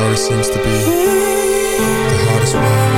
Sorry seems to be the hardest one.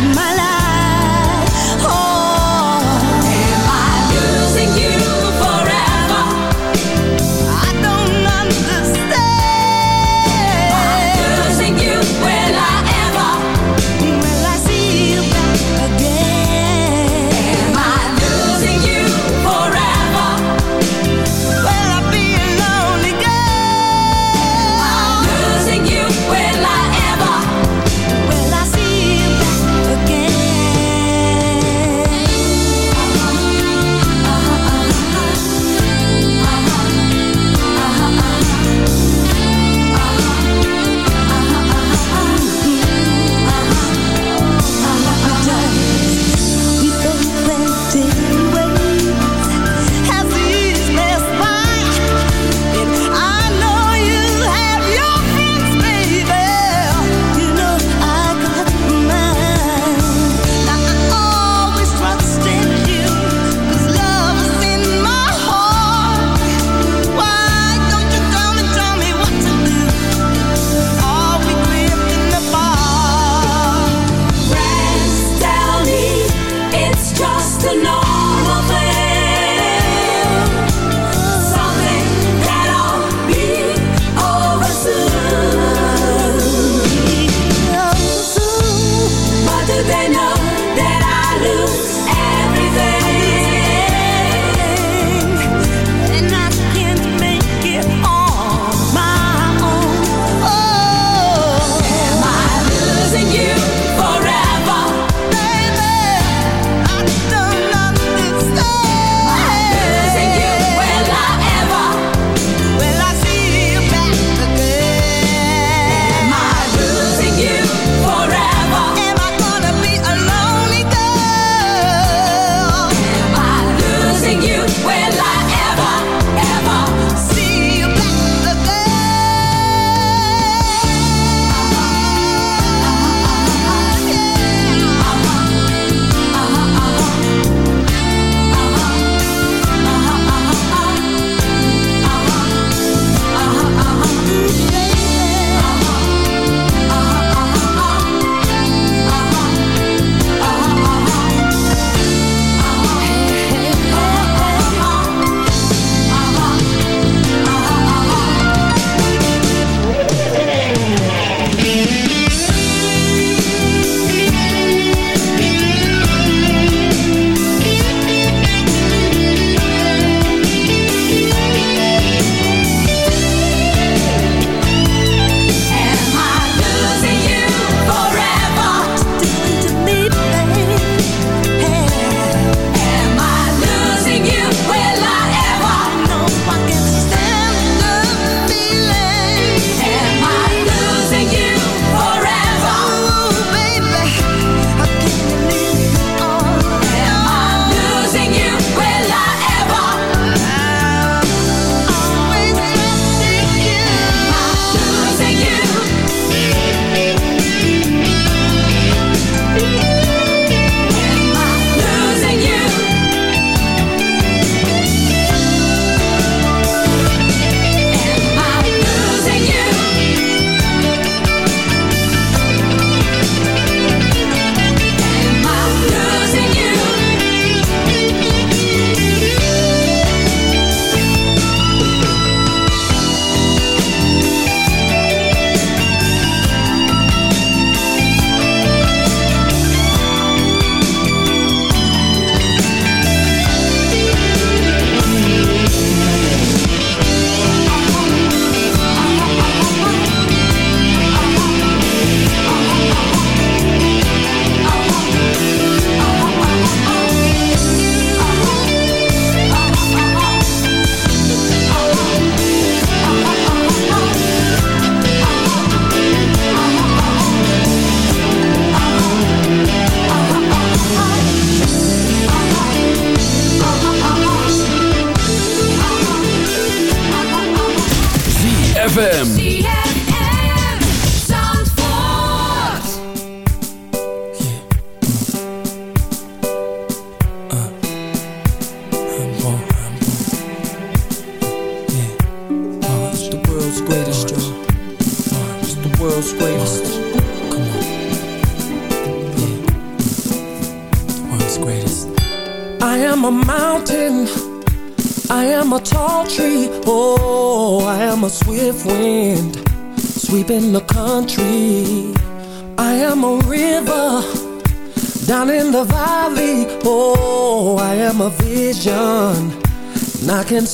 my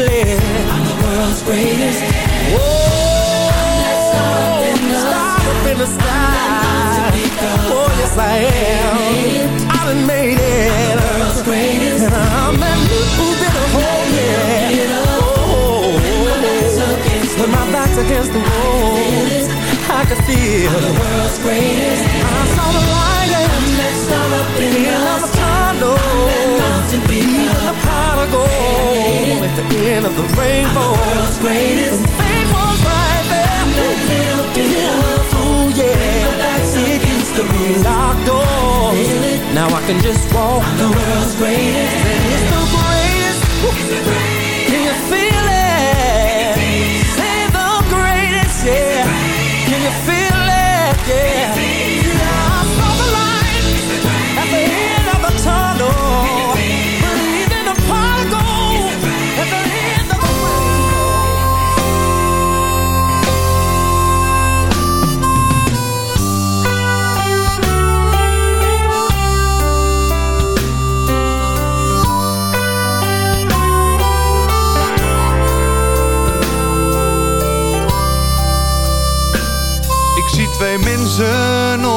I'm the world's greatest. Whoa. I'm that star up in the, star up in the sky. Oh, yes, I am. I done made it. I'm the world's greatest. And I'm that little bit of hope. Yeah. Oh, when my back's against the wall I could feel I'm the world's greatest I saw the light and that star up in the mountain the pot of gold At the end of the rainbow. I'm the world's greatest fame was right there. That little bit of Ooh yeah. It used to be locked doors. Now I can just walk. I'm the world's greatest. And it's the greatest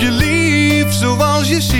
je lief zoals je ziet,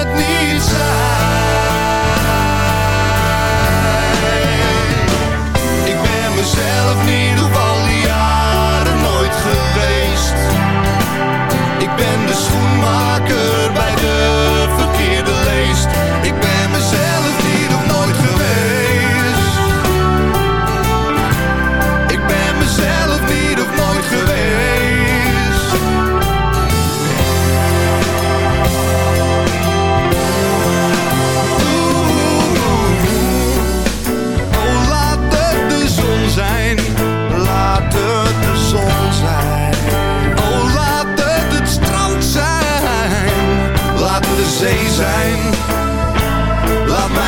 ben de schoenmaker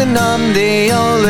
And I'm the only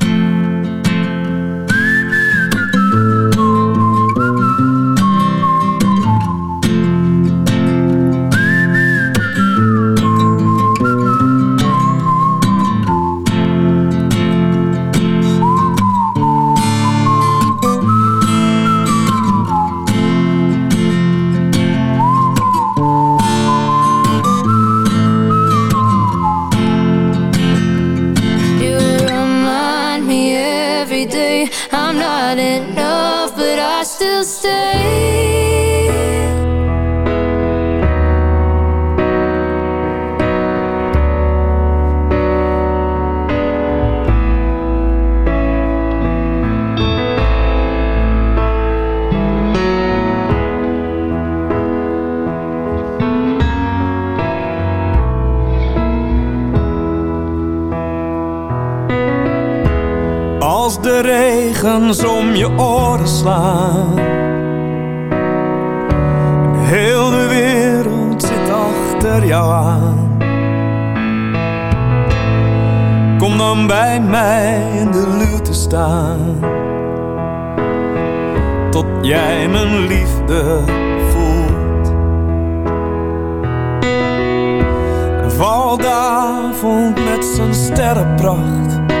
Regens om je oren slaan. Heel de wereld zit achter jou aan. Kom dan bij mij in de luwte staan. Tot jij mijn liefde voelt. Valt de avond met zijn sterrenpracht.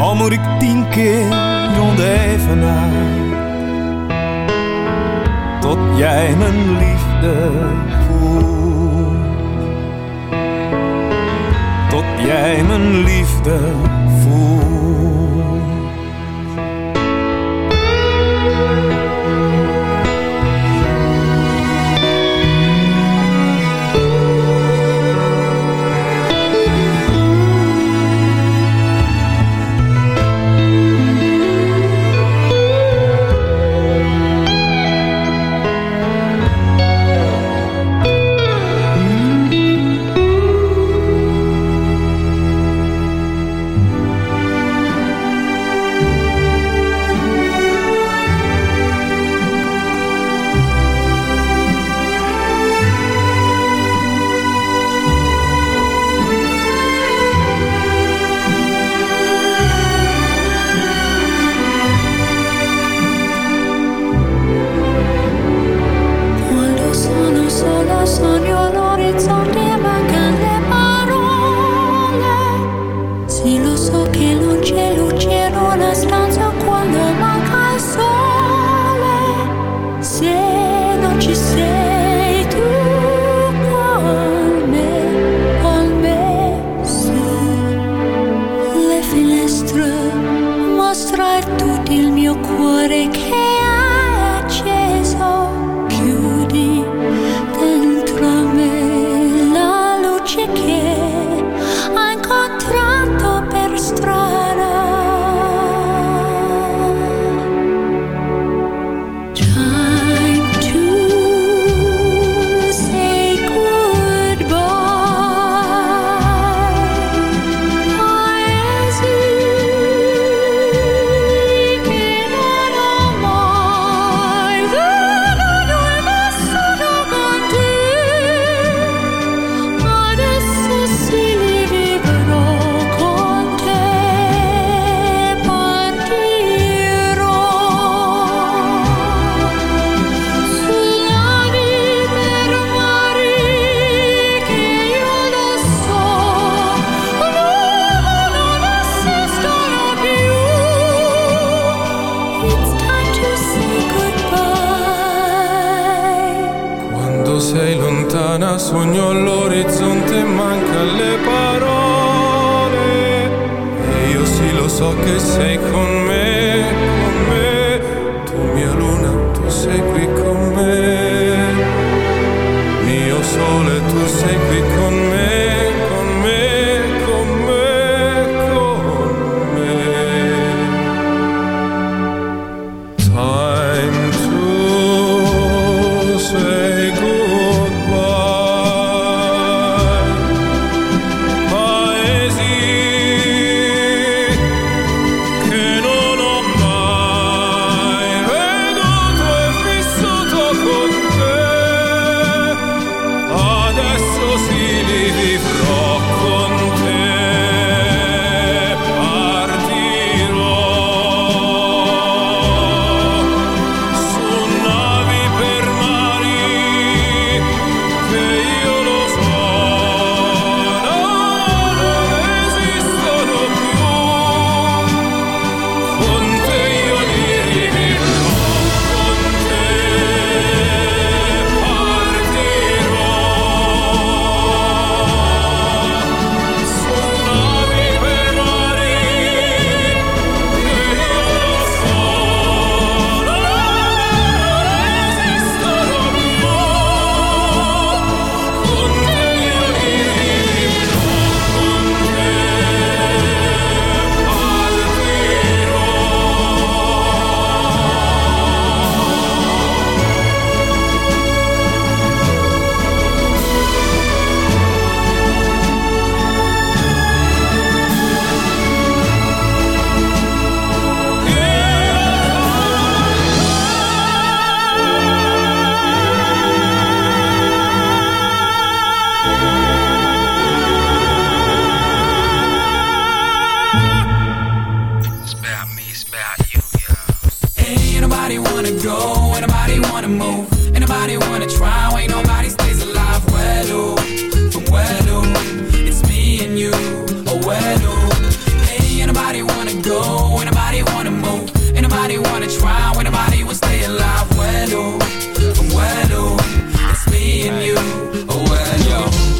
Al moet ik tien keer rondevenaren tot jij mijn liefde voelt. Tot jij mijn liefde voelt.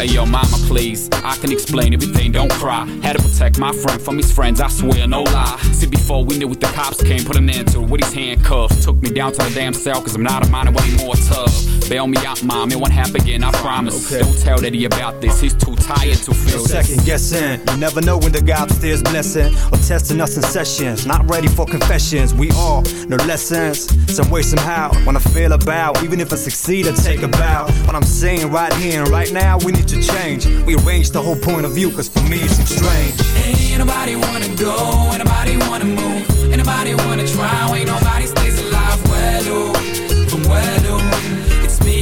Hey yo, mama, please, I can explain everything, don't cry. Had to protect my friend from his friends, I swear, no lie. See, before we knew it, the cops came, put an end to it with his handcuffs. Took me down to the damn cell, cause I'm not a minor anymore tough. Bail me out, mom, it won't happen again, I promise. Don't tell Daddy about this, he's too tired to feel No this. second guessing. You never know when the guy upstairs blessing or testing us in sessions. Not ready for confessions. We all know lessons. Some way, somehow. When I feel about, even if I succeed, I take a bow. What I'm saying right here and right now, we need to change. We arrange the whole point of view, cause for me it seems strange. Ain't nobody wanna go, ain't nobody wanna move, ain't nobody wanna try, ain't nobody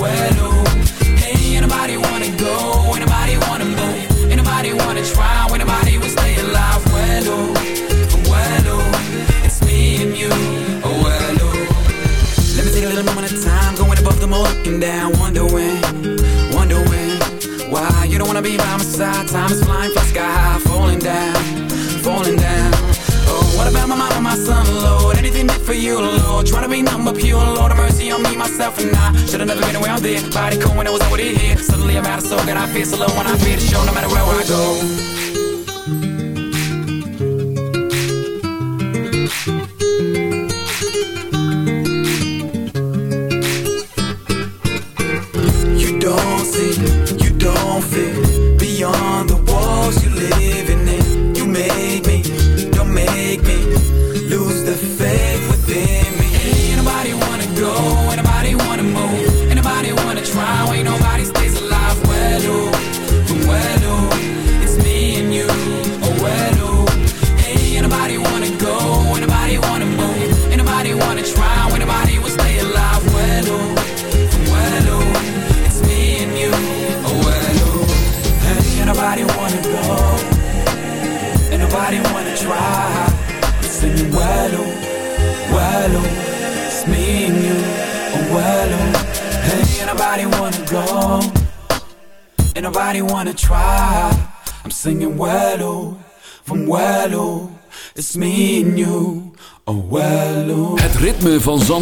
Well, ooh, ain't nobody wanna go, ain't nobody wanna move, ain't nobody wanna try, ain't nobody will stay alive. Well, ooh, well, ooh, it's me and you. Oh, well. Let me take a little moment of time, going above all, looking down, wondering, wondering why you don't wanna be by my side. Time is flying, fly sky high, falling down, my son, Lord? Anything did for you, Lord? Trying to be numb but pure, Lord, have mercy on me, myself, and I. Should've never been around there. Body cool when I was over here. Suddenly I'm out of soul, and I feel so low when I feel the show, no matter where I go.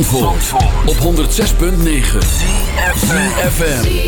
Zandvoort, op 106.9 FM.